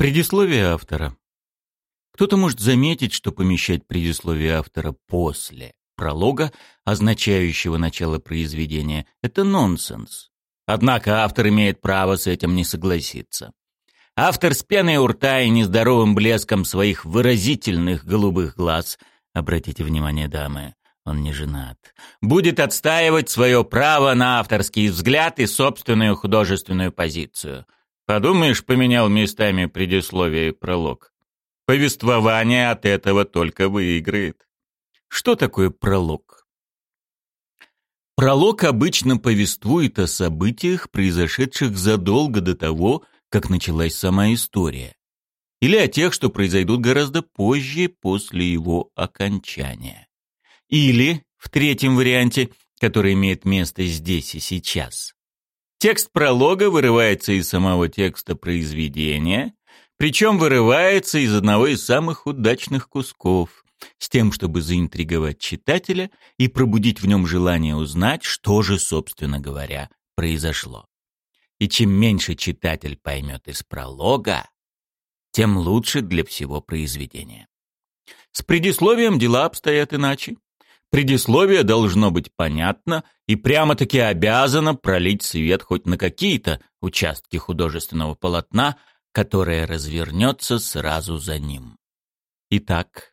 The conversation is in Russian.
Предисловие автора. Кто-то может заметить, что помещать предисловие автора после пролога, означающего начало произведения, это нонсенс. Однако автор имеет право с этим не согласиться. Автор с пеной у рта и нездоровым блеском своих выразительных голубых глаз, обратите внимание, дамы, он не женат, будет отстаивать свое право на авторский взгляд и собственную художественную позицию. Подумаешь, поменял местами предисловие и пролог. Повествование от этого только выиграет. Что такое пролог? Пролог обычно повествует о событиях, произошедших задолго до того, как началась сама история, или о тех, что произойдут гораздо позже после его окончания. Или, в третьем варианте, который имеет место здесь и сейчас, текст пролога вырывается из самого текста произведения, причем вырывается из одного из самых удачных кусков, с тем, чтобы заинтриговать читателя и пробудить в нем желание узнать, что же, собственно говоря, произошло. И чем меньше читатель поймет из пролога, тем лучше для всего произведения. С предисловием дела обстоят иначе. Предисловие должно быть понятно и прямо-таки обязано пролить свет хоть на какие-то участки художественного полотна, которое развернется сразу за ним. Итак,